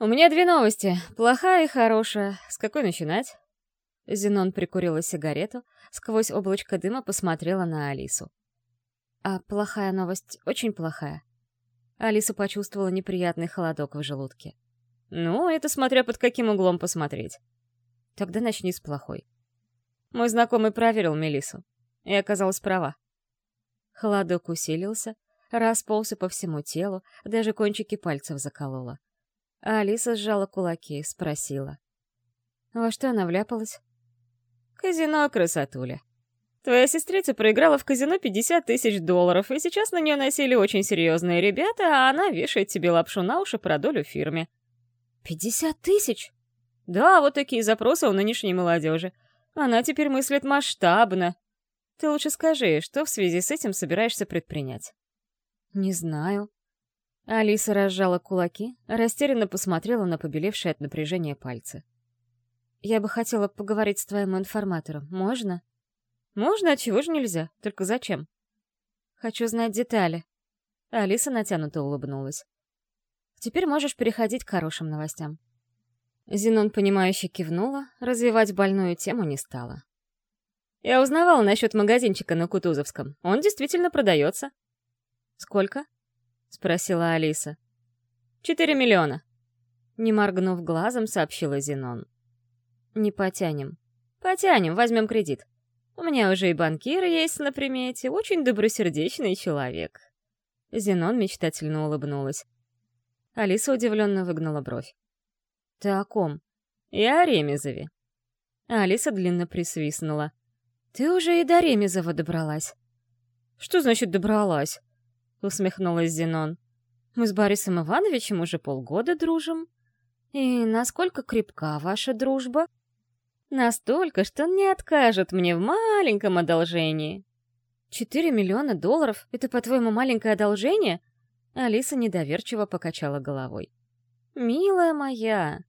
«У меня две новости, плохая и хорошая. С какой начинать?» Зенон прикурила сигарету, сквозь облачко дыма посмотрела на Алису. «А плохая новость очень плохая». Алиса почувствовала неприятный холодок в желудке. «Ну, это смотря под каким углом посмотреть». «Тогда начни с плохой». Мой знакомый проверил Мелису и оказалась права. Холодок усилился, расползся по всему телу, даже кончики пальцев заколола. А Алиса сжала кулаки, спросила. «Во что она вляпалась?» «Казино, красотуля. Твоя сестрица проиграла в казино 50 тысяч долларов, и сейчас на нее носили очень серьезные ребята, а она вешает тебе лапшу на уши про долю в фирме». «Пятьдесят тысяч?» «Да, вот такие запросы у нынешней молодежи. Она теперь мыслит масштабно. Ты лучше скажи, что в связи с этим собираешься предпринять?» «Не знаю». Алиса разжала кулаки, растерянно посмотрела на побелевшие от напряжения пальцы. «Я бы хотела поговорить с твоим информатором. Можно?» «Можно, а чего же нельзя? Только зачем?» «Хочу знать детали». Алиса натянуто улыбнулась. «Теперь можешь переходить к хорошим новостям». Зенон, понимающе кивнула, развивать больную тему не стала. «Я узнавала насчет магазинчика на Кутузовском. Он действительно продается. «Сколько?» — спросила Алиса. «Четыре миллиона». Не моргнув глазом, сообщила Зенон. «Не потянем». «Потянем, возьмем кредит. У меня уже и банкир есть на примете, очень добросердечный человек». Зенон мечтательно улыбнулась. Алиса удивленно выгнула бровь. «Ты о ком?» «Я о Ремезове». Алиса длинно присвистнула. «Ты уже и до Ремезова добралась». «Что значит добралась?» — усмехнулась Зенон. «Мы с Борисом Ивановичем уже полгода дружим. И насколько крепка ваша дружба?» «Настолько, что он не откажет мне в маленьком одолжении». «Четыре миллиона долларов — это, по-твоему, маленькое одолжение?» Алиса недоверчиво покачала головой. «Милая моя!»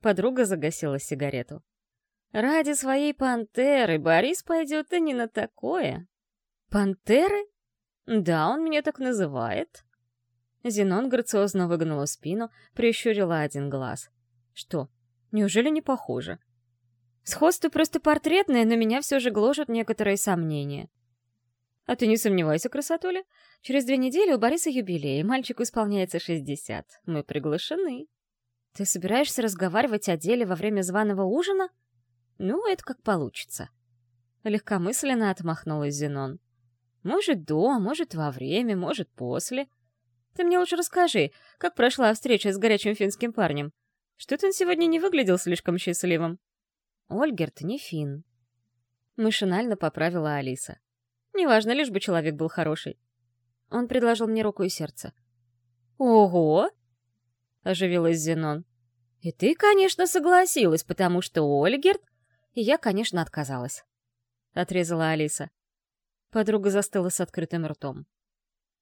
Подруга загасила сигарету. «Ради своей пантеры Борис пойдет и не на такое». «Пантеры?» «Да, он меня так называет». Зенон грациозно выгнула спину, прищурила один глаз. «Что, неужели не похоже?» «Сходство просто портретное, но меня все же гложат некоторые сомнения». «А ты не сомневайся, красотуля. Через две недели у Бориса юбилей, мальчику исполняется шестьдесят. Мы приглашены». «Ты собираешься разговаривать о деле во время званого ужина?» «Ну, это как получится». Легкомысленно отмахнулась Зенон. Может, до, может, во время, может, после. Ты мне лучше расскажи, как прошла встреча с горячим финским парнем. Что-то он сегодня не выглядел слишком счастливым. Ольгерт не фин. Машинально поправила Алиса. Неважно, лишь бы человек был хороший. Он предложил мне руку и сердце. «Ого!» — оживилась Зенон. «И ты, конечно, согласилась, потому что Ольгерт...» И я, конечно, отказалась. Отрезала Алиса. Подруга застыла с открытым ртом.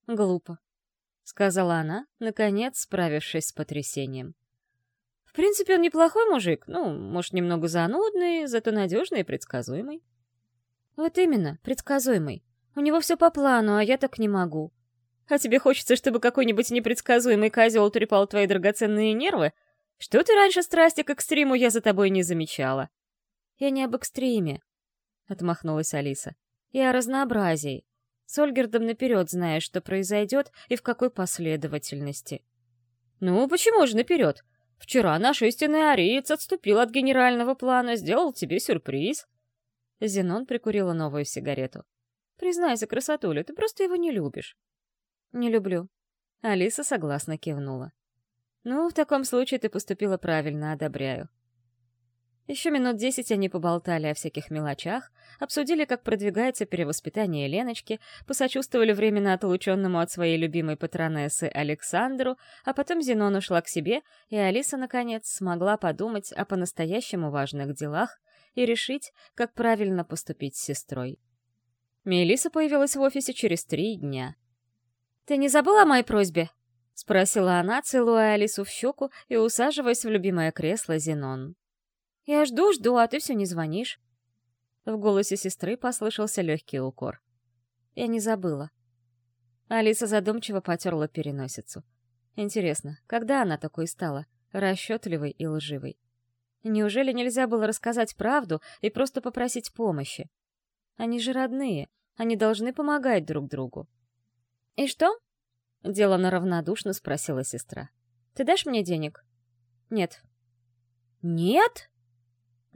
«Глупо», — сказала она, наконец справившись с потрясением. «В принципе, он неплохой мужик, ну, может, немного занудный, зато надежный и предсказуемый». «Вот именно, предсказуемый. У него все по плану, а я так не могу». «А тебе хочется, чтобы какой-нибудь непредсказуемый козел трепал твои драгоценные нервы? Что ты раньше страсти к экстриму я за тобой не замечала?» «Я не об экстриме», — отмахнулась Алиса и о разнообразии. С Ольгердом наперед знаешь, что произойдет и в какой последовательности. Ну, почему же наперед? Вчера наш истинный ариец отступил от генерального плана, сделал тебе сюрприз. Зенон прикурила новую сигарету. Признайся, красотуля, ты просто его не любишь. Не люблю. Алиса согласно кивнула. Ну, в таком случае ты поступила правильно, одобряю. Еще минут десять они поболтали о всяких мелочах, обсудили, как продвигается перевоспитание Леночки, посочувствовали временно отлученному от своей любимой патронессы Александру, а потом Зенон ушла к себе, и Алиса, наконец, смогла подумать о по-настоящему важных делах и решить, как правильно поступить с сестрой. Мелиса появилась в офисе через три дня. «Ты не забыла о моей просьбе?» — спросила она, целуя Алису в щеку и усаживаясь в любимое кресло Зенон. Я жду-жду, а ты все не звонишь. В голосе сестры послышался легкий укор. Я не забыла. Алиса задумчиво потерла переносицу. Интересно, когда она такой стала? расчетливый и лживый. Неужели нельзя было рассказать правду и просто попросить помощи? Они же родные, они должны помогать друг другу. «И что?» — Делана равнодушно спросила сестра. «Ты дашь мне денег?» «Нет». «Нет?»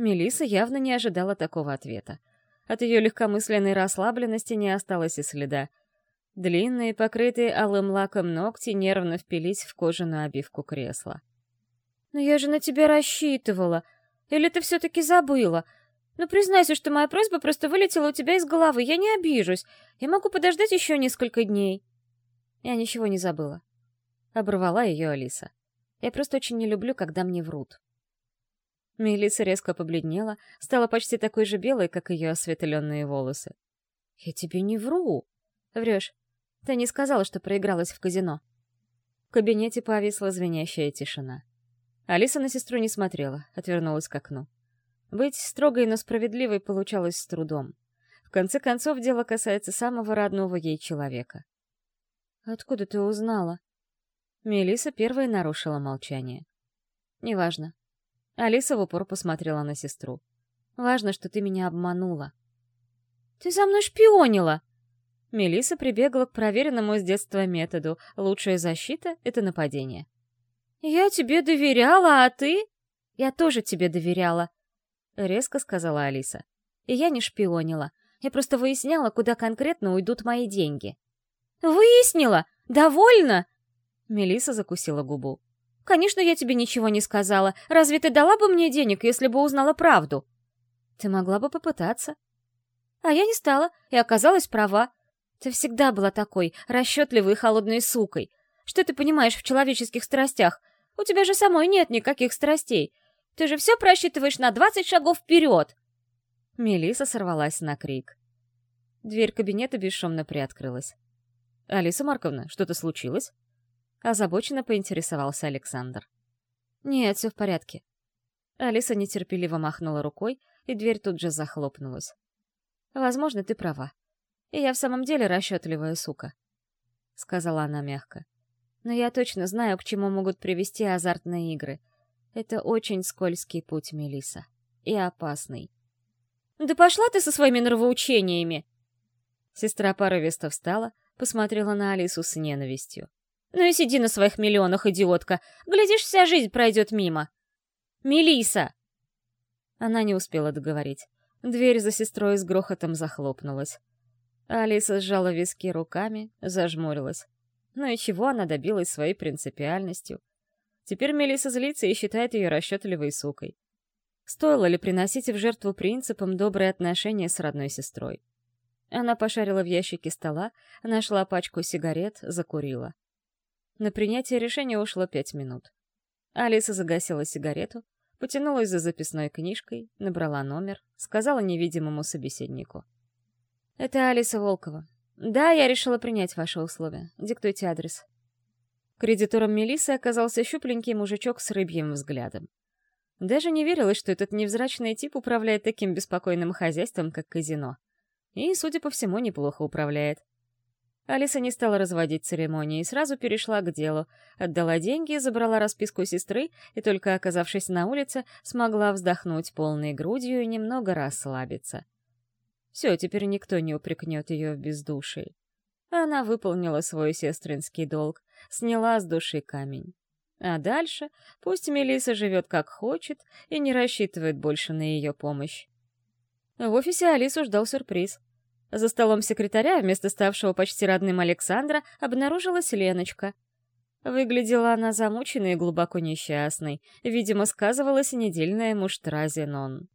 Мелиса явно не ожидала такого ответа. От ее легкомысленной расслабленности не осталось и следа. Длинные, покрытые алым лаком ногти нервно впились в кожаную обивку кресла. «Но я же на тебя рассчитывала. Или ты все-таки забыла? Ну, признайся, что моя просьба просто вылетела у тебя из головы. Я не обижусь. Я могу подождать еще несколько дней». Я ничего не забыла. Оборвала ее Алиса. Я просто очень не люблю, когда мне врут. Мелисса резко побледнела, стала почти такой же белой, как ее осветленные волосы. «Я тебе не вру!» «Врешь. Ты не сказала, что проигралась в казино». В кабинете повисла звенящая тишина. Алиса на сестру не смотрела, отвернулась к окну. Быть строгой, но справедливой получалось с трудом. В конце концов, дело касается самого родного ей человека. «Откуда ты узнала?» Мелиса первой нарушила молчание. «Неважно. Алиса в упор посмотрела на сестру. «Важно, что ты меня обманула». «Ты за мной шпионила!» Мелиса прибегла к проверенному с детства методу «лучшая защита — это нападение». «Я тебе доверяла, а ты...» «Я тоже тебе доверяла», — резко сказала Алиса. «И я не шпионила. Я просто выясняла, куда конкретно уйдут мои деньги». «Выяснила? Довольно?» Мелиса закусила губу. Конечно, я тебе ничего не сказала. Разве ты дала бы мне денег, если бы узнала правду? Ты могла бы попытаться. А я не стала, и оказалась права. Ты всегда была такой, расчетливой и холодной сукой. Что ты понимаешь в человеческих страстях? У тебя же самой нет никаких страстей. Ты же все просчитываешь на двадцать шагов вперед. Мелиса сорвалась на крик. Дверь кабинета бесшумно приоткрылась. «Алиса Марковна, что-то случилось?» Озабоченно поинтересовался Александр. «Нет, все в порядке». Алиса нетерпеливо махнула рукой, и дверь тут же захлопнулась. «Возможно, ты права. И я в самом деле расчетливая сука», — сказала она мягко. «Но я точно знаю, к чему могут привести азартные игры. Это очень скользкий путь, Мелиса, И опасный». «Да пошла ты со своими нравоучениями!» Сестра порывисто встала, посмотрела на Алису с ненавистью. Ну и сиди на своих миллионах, идиотка. Глядишь, вся жизнь пройдет мимо. Мелиса! Она не успела договорить. Дверь за сестрой с грохотом захлопнулась. Алиса сжала виски руками, зажмурилась. Ну и чего она добилась своей принципиальностью? Теперь Мелиса злится и считает ее расчетливой сукой. Стоило ли приносить в жертву принципам добрые отношения с родной сестрой? Она пошарила в ящике стола, нашла пачку сигарет, закурила. На принятие решения ушло пять минут. Алиса загасила сигарету, потянулась за записной книжкой, набрала номер, сказала невидимому собеседнику. «Это Алиса Волкова. Да, я решила принять ваши условия. Диктуйте адрес». Кредитором Мелисы оказался щупленький мужичок с рыбьим взглядом. Даже не верилось, что этот невзрачный тип управляет таким беспокойным хозяйством, как казино. И, судя по всему, неплохо управляет. Алиса не стала разводить церемонии и сразу перешла к делу. Отдала деньги, забрала расписку сестры и, только оказавшись на улице, смогла вздохнуть полной грудью и немного расслабиться. Все, теперь никто не упрекнет ее в бездушии. Она выполнила свой сестринский долг, сняла с души камень. А дальше пусть Мелиса живет как хочет и не рассчитывает больше на ее помощь. В офисе Алису ждал сюрприз. За столом секретаря, вместо ставшего почти родным Александра, обнаружилась Леночка. Выглядела она замученной и глубоко несчастной. Видимо, сказывалась недельная муштра Зенон.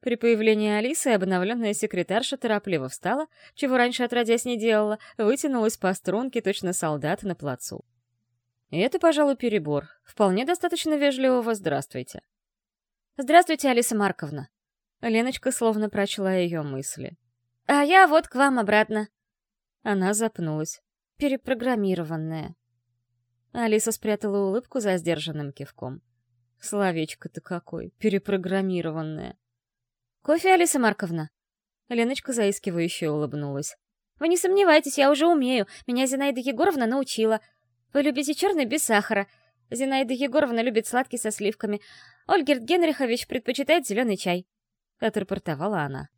При появлении Алисы обновленная секретарша торопливо встала, чего раньше отродясь не делала, вытянулась по струнке точно солдат на плацу. И это, пожалуй, перебор. Вполне достаточно вежливого «здравствуйте». «Здравствуйте, Алиса Марковна». Леночка словно прочла ее мысли. А я вот к вам обратно. Она запнулась. Перепрограммированная. Алиса спрятала улыбку за сдержанным кивком. Словечко-то какой, перепрограммированная. Кофе, Алиса Марковна? Леночка заискивающе улыбнулась. Вы не сомневайтесь, я уже умею. Меня Зинаида Егоровна научила. Вы любите черный без сахара. Зинаида Егоровна любит сладкий со сливками. Ольгерт Генрихович предпочитает зеленый чай», — отрапортовала она.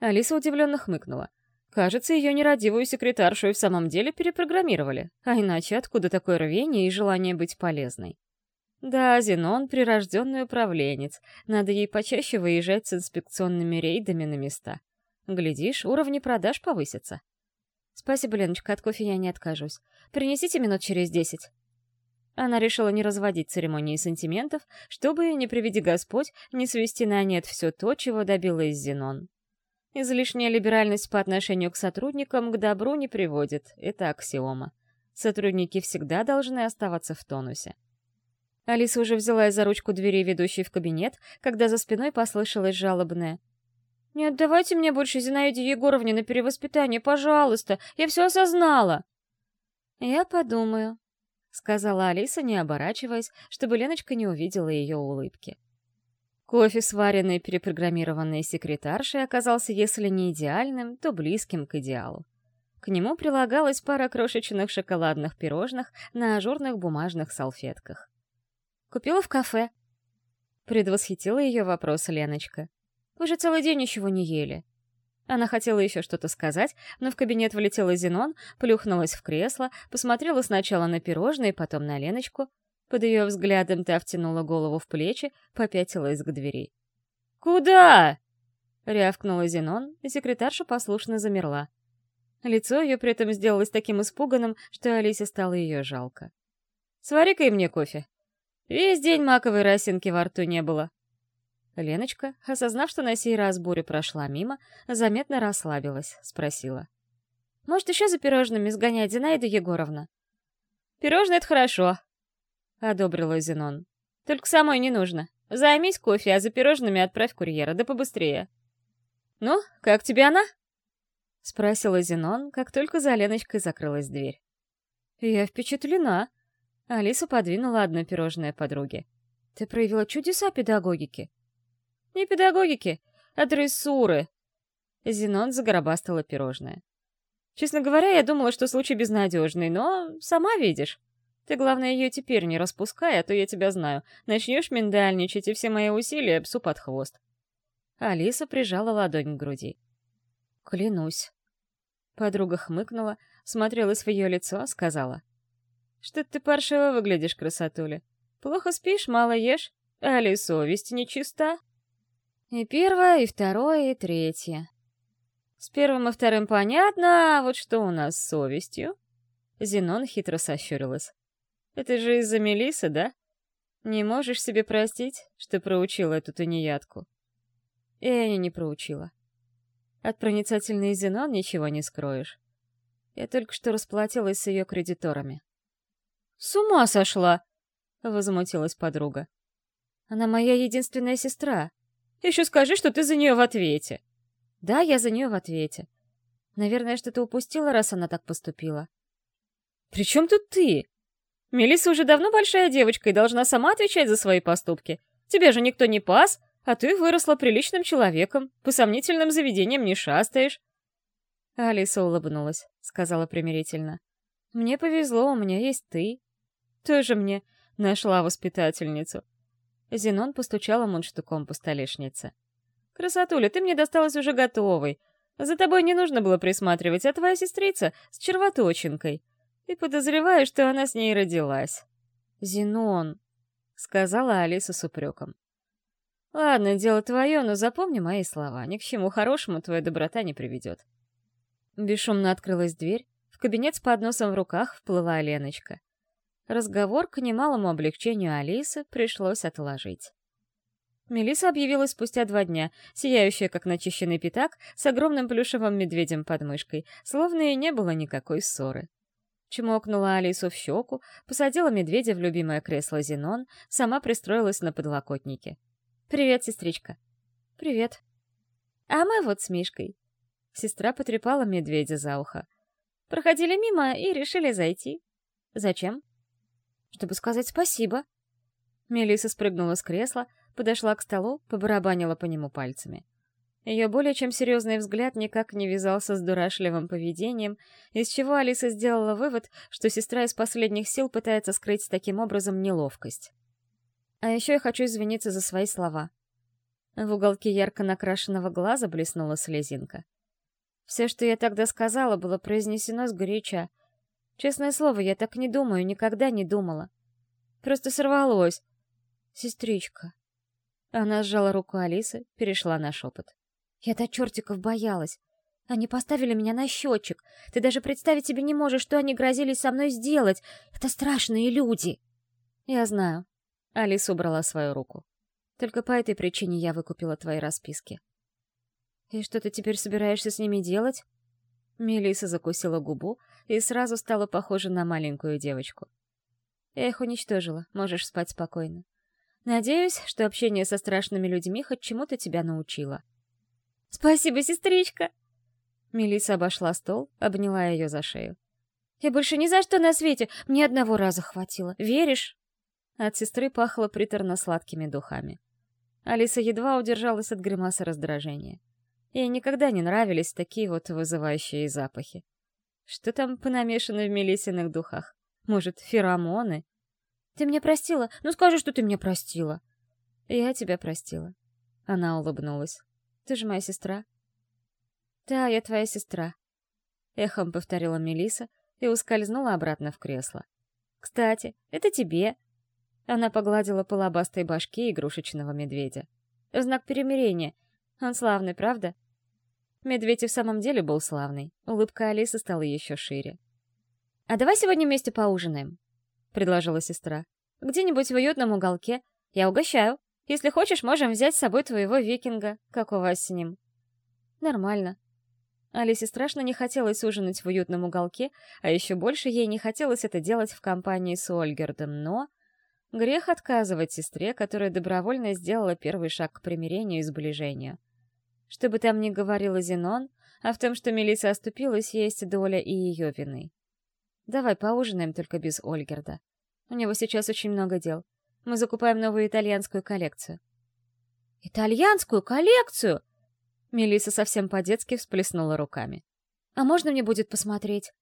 Алиса удивленно хмыкнула. Кажется, ее нерадивую секретаршу и в самом деле перепрограммировали. А иначе откуда такое рвение и желание быть полезной? Да, Зенон — прирожденный управленец. Надо ей почаще выезжать с инспекционными рейдами на места. Глядишь, уровни продаж повысятся. Спасибо, Леночка, от кофе я не откажусь. Принесите минут через десять. Она решила не разводить церемонии сантиментов, чтобы, не приведи Господь, не свести на нет все то, чего добилась Зенон. Излишняя либеральность по отношению к сотрудникам к добру не приводит, это аксиома. Сотрудники всегда должны оставаться в тонусе. Алиса уже взялась за ручку двери, ведущей в кабинет, когда за спиной послышалось жалобное. «Не отдавайте мне больше Зинаиде Егоровне на перевоспитание, пожалуйста, я все осознала!» «Я подумаю», — сказала Алиса, не оборачиваясь, чтобы Леночка не увидела ее улыбки. Кофе, сваренный перепрограммированной секретаршей, оказался, если не идеальным, то близким к идеалу. К нему прилагалась пара крошечных шоколадных пирожных на ажурных бумажных салфетках. «Купила в кафе». Предвосхитила ее вопрос Леночка. «Вы же целый день ничего не ели». Она хотела еще что-то сказать, но в кабинет влетела Зенон, плюхнулась в кресло, посмотрела сначала на пирожные, потом на Леночку, под ее взглядом та втянула голову в плечи, попятилась к двери. «Куда?» — рявкнула Зенон, и секретарша послушно замерла. Лицо ее при этом сделалось таким испуганным, что Алисе стало ее жалко. «Свари-ка и мне кофе. Весь день маковой росинки во рту не было». Леночка, осознав, что на сей раз буря прошла мимо, заметно расслабилась, спросила. «Может, еще за пирожными сгонять, Зинаида Егоровна?» «Пирожные — это хорошо», — одобрила Зенон. «Только самой не нужно. Займись кофе, а за пирожными отправь курьера, да побыстрее». «Ну, как тебе она?» — спросила Зенон, как только за Леночкой закрылась дверь. «Я впечатлена». Алиса подвинула одно пирожное подруге. «Ты проявила чудеса педагогики». «Не педагогики, а дрессуры». Зенон загробастала пирожное. «Честно говоря, я думала, что случай безнадежный, но сама видишь. Ты, главное, ее теперь не распускай, а то я тебя знаю. Начнешь миндальничать, и все мои усилия псу под хвост. Алиса прижала ладонь к груди. Клянусь. Подруга хмыкнула, смотрелась в ее лицо, сказала. Что ты паршиво выглядишь, красотуля. Плохо спишь, мало ешь, а ли совесть нечиста? И первое, и второе, и третье. С первым и вторым понятно, а вот что у нас с совестью? Зенон хитро сощурилась. Это же из-за Мелисы, да? Не можешь себе простить, что проучила эту тунеядку? И я не проучила. От проницательной Зенон ничего не скроешь. Я только что расплатилась с ее кредиторами. «С ума сошла!» — возмутилась подруга. «Она моя единственная сестра. Еще скажи, что ты за нее в ответе». «Да, я за нее в ответе. Наверное, что-то упустила, раз она так поступила». «При чем тут ты?» Мелисса уже давно большая девочка и должна сама отвечать за свои поступки. Тебе же никто не пас, а ты выросла приличным человеком, по сомнительным заведениям не шастаешь. Алиса улыбнулась, сказала примирительно. «Мне повезло, у меня есть ты». «Тоже мне нашла воспитательницу». Зенон постучала мундштуком по столешнице. «Красотуля, ты мне досталась уже готовой. За тобой не нужно было присматривать, а твоя сестрица с червоточинкой и подозреваю, что она с ней родилась. «Зенон», — сказала Алиса с упреком. «Ладно, дело твое, но запомни мои слова. Ни к чему хорошему твоя доброта не приведет». Бесшумно открылась дверь. В кабинет с подносом в руках вплыла Леночка. Разговор к немалому облегчению Алисы пришлось отложить. Мелиса объявилась спустя два дня, сияющая, как начищенный пятак, с огромным плюшевым медведем под мышкой, словно и не было никакой ссоры. Чмокнула Алису в щеку, посадила медведя в любимое кресло Зенон, сама пристроилась на подлокотнике. «Привет, сестричка». «Привет». «А мы вот с Мишкой». Сестра потрепала медведя за ухо. «Проходили мимо и решили зайти». «Зачем?» «Чтобы сказать спасибо». Мелиса спрыгнула с кресла, подошла к столу, побарабанила по нему пальцами. Ее более чем серьезный взгляд никак не вязался с дурашливым поведением, из чего Алиса сделала вывод, что сестра из последних сил пытается скрыть таким образом неловкость. А еще я хочу извиниться за свои слова. В уголке ярко накрашенного глаза блеснула слезинка. Все, что я тогда сказала, было произнесено с горяча. Честное слово, я так не думаю, никогда не думала. Просто сорвалось. Сестричка. Она сжала руку Алисы, перешла на шепот. Я до чертиков боялась. Они поставили меня на счетчик. Ты даже представить себе не можешь, что они грозились со мной сделать. Это страшные люди. Я знаю. Алиса убрала свою руку. Только по этой причине я выкупила твои расписки. И что ты теперь собираешься с ними делать? Мелиса закусила губу и сразу стала похожа на маленькую девочку. Я их уничтожила, можешь спать спокойно. Надеюсь, что общение со страшными людьми хоть чему-то тебя научило. «Спасибо, сестричка!» Мелисса обошла стол, обняла ее за шею. «Я больше ни за что на свете, мне одного раза хватило. Веришь?» От сестры пахло приторно-сладкими духами. Алиса едва удержалась от гримаса раздражения. Ей никогда не нравились такие вот вызывающие запахи. Что там понамешано в Мелисиных духах? Может, феромоны? «Ты меня простила? Ну скажи, что ты меня простила!» «Я тебя простила». Она улыбнулась. Ты же моя сестра. Да, я твоя сестра. Эхом повторила Мелиса и ускользнула обратно в кресло. Кстати, это тебе. Она погладила по лобастой башке игрушечного медведя. В знак перемирения. Он славный, правда? Медведь и в самом деле был славный. Улыбка Алисы стала еще шире. «А давай сегодня вместе поужинаем», — предложила сестра. «Где-нибудь в уютном уголке. Я угощаю». Если хочешь, можем взять с собой твоего викинга. Как у вас с ним?» «Нормально». Алисе страшно не хотелось ужинать в уютном уголке, а еще больше ей не хотелось это делать в компании с Ольгердом, но... Грех отказывать сестре, которая добровольно сделала первый шаг к примирению и сближению. Что бы там ни говорила Зенон, а в том, что Мелисса оступилась, есть доля и ее вины. «Давай поужинаем только без Ольгерда. У него сейчас очень много дел. Мы закупаем новую итальянскую коллекцию. Итальянскую коллекцию? Мелиса совсем по-детски всплеснула руками. А можно мне будет посмотреть?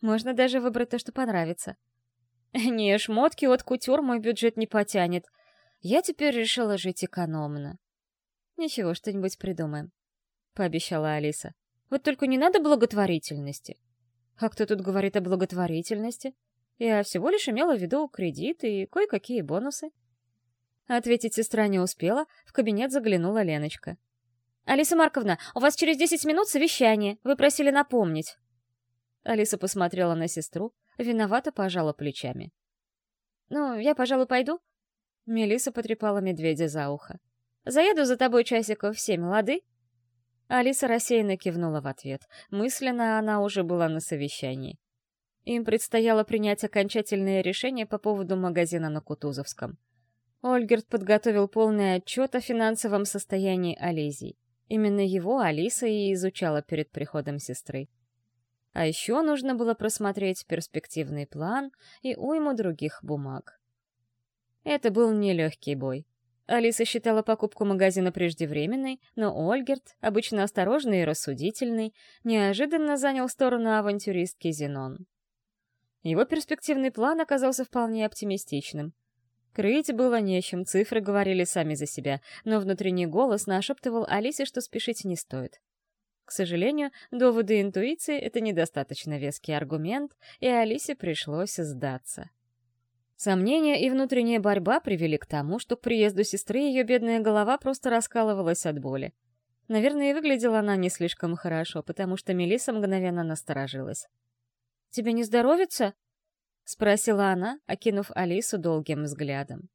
Можно даже выбрать то, что понравится. Не, шмотки от кутюр мой бюджет не потянет. Я теперь решила жить экономно. Ничего, что-нибудь придумаем, — пообещала Алиса. Вот только не надо благотворительности. А кто тут говорит о благотворительности? Я всего лишь имела в виду кредиты и кое-какие бонусы. Ответить сестра не успела, в кабинет заглянула Леночка. «Алиса Марковна, у вас через десять минут совещание, вы просили напомнить». Алиса посмотрела на сестру, виновато пожала плечами. «Ну, я, пожалуй, пойду?» Мелиса потрепала медведя за ухо. «Заеду за тобой часиков в семь, лады?» Алиса рассеянно кивнула в ответ. Мысленно она уже была на совещании. Им предстояло принять окончательное решение по поводу магазина на Кутузовском. Ольгерт подготовил полный отчет о финансовом состоянии Олезии. Именно его Алиса и изучала перед приходом сестры. А еще нужно было просмотреть перспективный план и уйму других бумаг. Это был нелегкий бой. Алиса считала покупку магазина преждевременной, но Ольгерт, обычно осторожный и рассудительный, неожиданно занял сторону авантюристки Зенон. Его перспективный план оказался вполне оптимистичным. Крыть было нечем, цифры говорили сами за себя, но внутренний голос нашептывал Алисе, что спешить не стоит. К сожалению, доводы интуиции — это недостаточно веский аргумент, и Алисе пришлось сдаться. Сомнения и внутренняя борьба привели к тому, что к приезду сестры ее бедная голова просто раскалывалась от боли. Наверное, и выглядела она не слишком хорошо, потому что Мелисса мгновенно насторожилась. Тебе не здоровится?» — спросила она, окинув Алису долгим взглядом.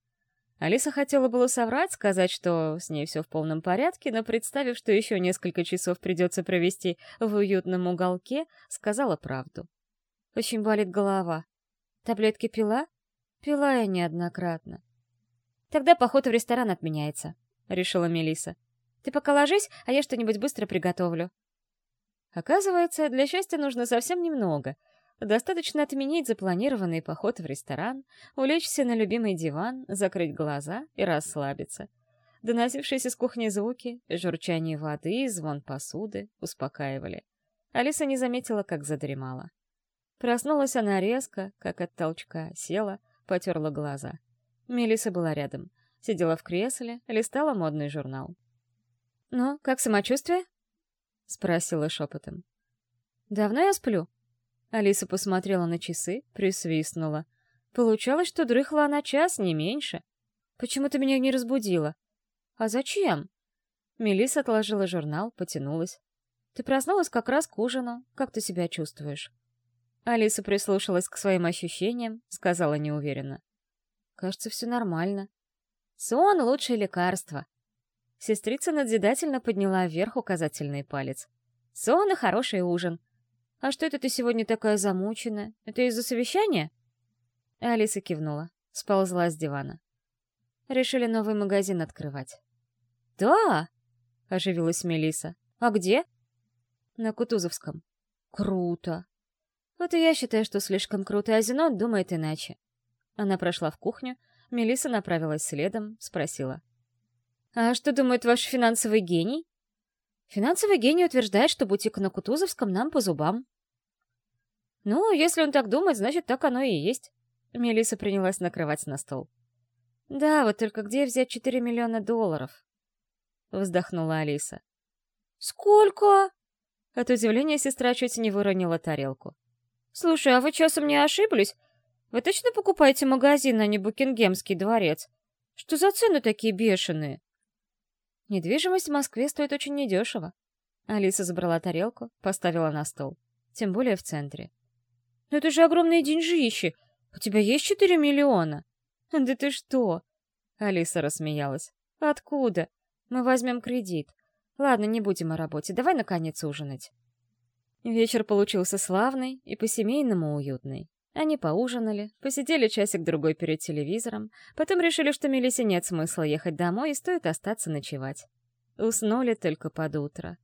Алиса хотела было соврать, сказать, что с ней все в полном порядке, но, представив, что еще несколько часов придется провести в уютном уголке, сказала правду. «Очень болит голова. Таблетки пила?» «Пила я неоднократно». «Тогда поход в ресторан отменяется», — решила Мелиса. «Ты пока ложись, а я что-нибудь быстро приготовлю». Оказывается, для счастья нужно совсем немного — Достаточно отменить запланированный поход в ресторан, улечься на любимый диван, закрыть глаза и расслабиться. Доносившиеся с кухни звуки, журчание воды, звон посуды успокаивали. Алиса не заметила, как задремала. Проснулась она резко, как от толчка, села, потерла глаза. Мелиса была рядом. Сидела в кресле, листала модный журнал. «Ну, как самочувствие?» — спросила шепотом. «Давно я сплю?» Алиса посмотрела на часы, присвистнула. Получалось, что дрыхла она час, не меньше. «Почему ты меня не разбудила?» «А зачем?» Мелисса отложила журнал, потянулась. «Ты проснулась как раз к ужину. Как ты себя чувствуешь?» Алиса прислушалась к своим ощущениям, сказала неуверенно. «Кажется, все нормально. Сон — лучшее лекарство». Сестрица надзидательно подняла вверх указательный палец. «Сон и хороший ужин. А что это ты сегодня такая замученная? Это из-за совещания?» Алиса кивнула, сползла с дивана. Решили новый магазин открывать. «Да!» — оживилась Мелиса. «А где?» «На Кутузовском». «Круто!» «Вот и я считаю, что слишком круто, а Зенон думает иначе». Она прошла в кухню, Мелиса направилась следом, спросила. «А что думает ваш финансовый гений?» «Финансовый гений утверждает, что бутик на Кутузовском нам по зубам». «Ну, если он так думает, значит, так оно и есть». Мелиса принялась накрывать на стол. «Да, вот только где взять 4 миллиона долларов?» Вздохнула Алиса. «Сколько?» От удивления сестра чуть не выронила тарелку. «Слушай, а вы часом не ошиблись? Вы точно покупаете магазин, а не Букингемский дворец? Что за цены такие бешеные?» «Недвижимость в Москве стоит очень недешево». Алиса забрала тарелку, поставила на стол. Тем более в центре. «Но это же огромные деньжищи! У тебя есть четыре миллиона?» «Да ты что?» Алиса рассмеялась. «Откуда? Мы возьмем кредит. Ладно, не будем о работе. Давай, наконец, ужинать». Вечер получился славный и по-семейному уютный. Они поужинали, посидели часик-другой перед телевизором, потом решили, что Мелисе нет смысла ехать домой и стоит остаться ночевать. Уснули только под утро.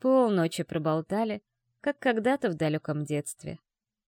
Полночи проболтали, как когда-то в далеком детстве.